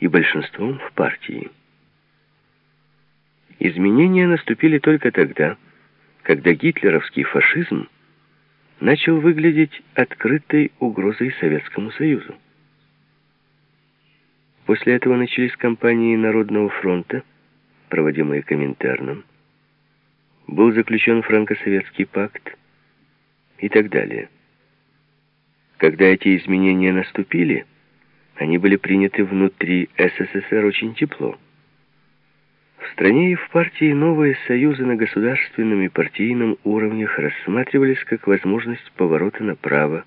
и большинством в партии. Изменения наступили только тогда, когда гитлеровский фашизм начал выглядеть открытой угрозой Советскому Союзу. После этого начались кампании Народного фронта, проводимые Коминтерном. Был заключен франко-советский пакт и так далее. Когда эти изменения наступили, они были приняты внутри СССР очень тепло. В стране и в партии новые союзы на государственном и партийном уровнях рассматривались как возможность поворота направо,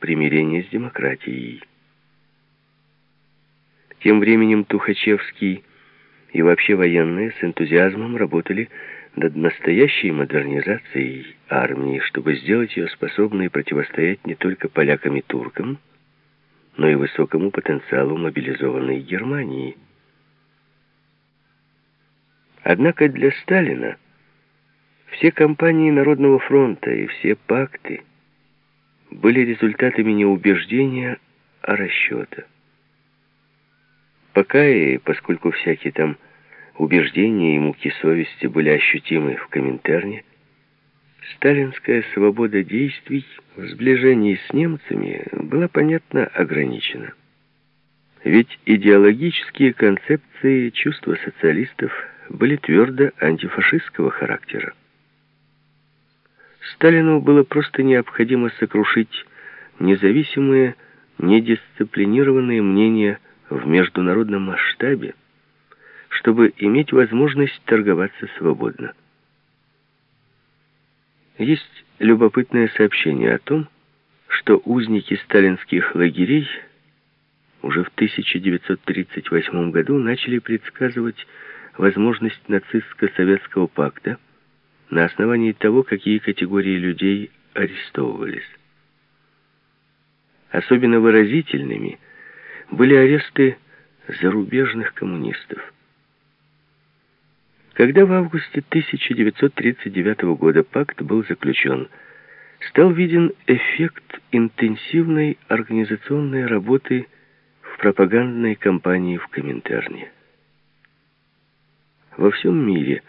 примирения с демократией. Тем временем Тухачевский и вообще военные с энтузиазмом работали над настоящей модернизацией армии, чтобы сделать ее способной противостоять не только полякам и туркам, но и высокому потенциалу мобилизованной Германии. Однако для Сталина все кампании Народного фронта и все пакты были результатами не убеждения, а расчета. Пока и поскольку всякие там убеждения и муки совести были ощутимы в Коминтерне, сталинская свобода действий в сближении с немцами была, понятно, ограничена. Ведь идеологические концепции чувства социалистов были твердо антифашистского характера. Сталину было просто необходимо сокрушить независимые, недисциплинированные мнения в международном масштабе, чтобы иметь возможность торговаться свободно. Есть любопытное сообщение о том, что узники сталинских лагерей уже в 1938 году начали предсказывать возможность нацистско-советского пакта на основании того, какие категории людей арестовывались. Особенно выразительными были аресты зарубежных коммунистов. Когда в августе 1939 года пакт был заключен, стал виден эффект интенсивной организационной работы в пропагандной кампании в Коминтерне. Во всем мире,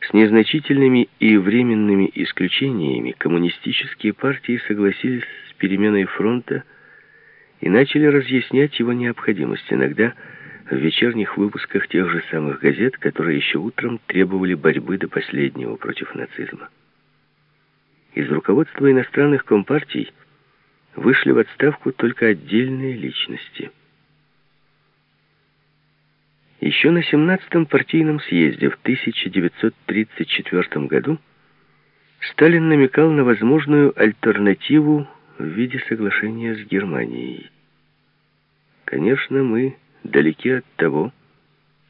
с незначительными и временными исключениями, коммунистические партии согласились с переменой фронта и начали разъяснять его необходимость, иногда в вечерних выпусках тех же самых газет, которые еще утром требовали борьбы до последнего против нацизма. Из руководства иностранных компартий вышли в отставку только отдельные личности. Еще на 17-м партийном съезде в 1934 году Сталин намекал на возможную альтернативу в виде соглашения с Германией. Конечно, мы далеки от того,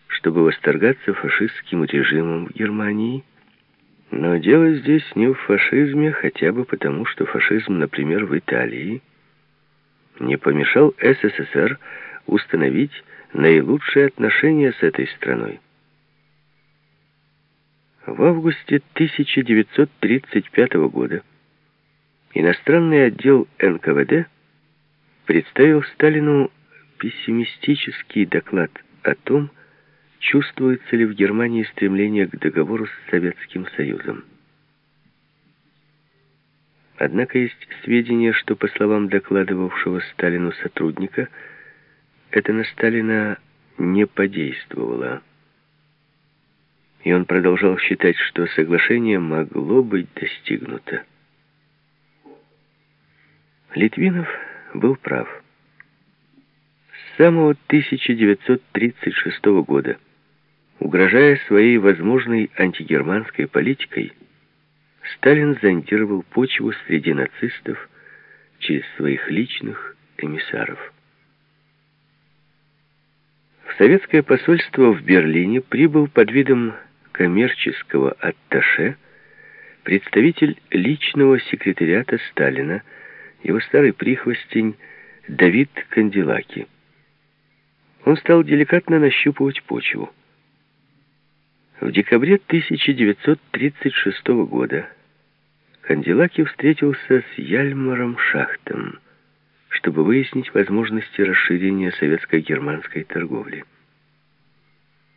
чтобы восторгаться фашистским режимом в Германии, но дело здесь не в фашизме, хотя бы потому, что фашизм, например, в Италии, не помешал СССР установить наилучшие отношения с этой страной. В августе 1935 года иностранный отдел НКВД представил Сталину пессимистический доклад о том, чувствуется ли в Германии стремление к договору с Советским Союзом. Однако есть сведения, что, по словам докладывавшего Сталину сотрудника, это на Сталина не подействовало. И он продолжал считать, что соглашение могло быть достигнуто. Литвинов был прав. Самого 1936 года, угрожая своей возможной антигерманской политикой, Сталин зондировал почву среди нацистов через своих личных эмиссаров. В советское посольство в Берлине прибыл под видом коммерческого атташе представитель личного секретариата Сталина, его старый прихвостень Давид Кандилаки. Он стал деликатно нащупывать почву. В декабре 1936 года Кандилаки встретился с Яльмаром Шахтом, чтобы выяснить возможности расширения советско-германской торговли.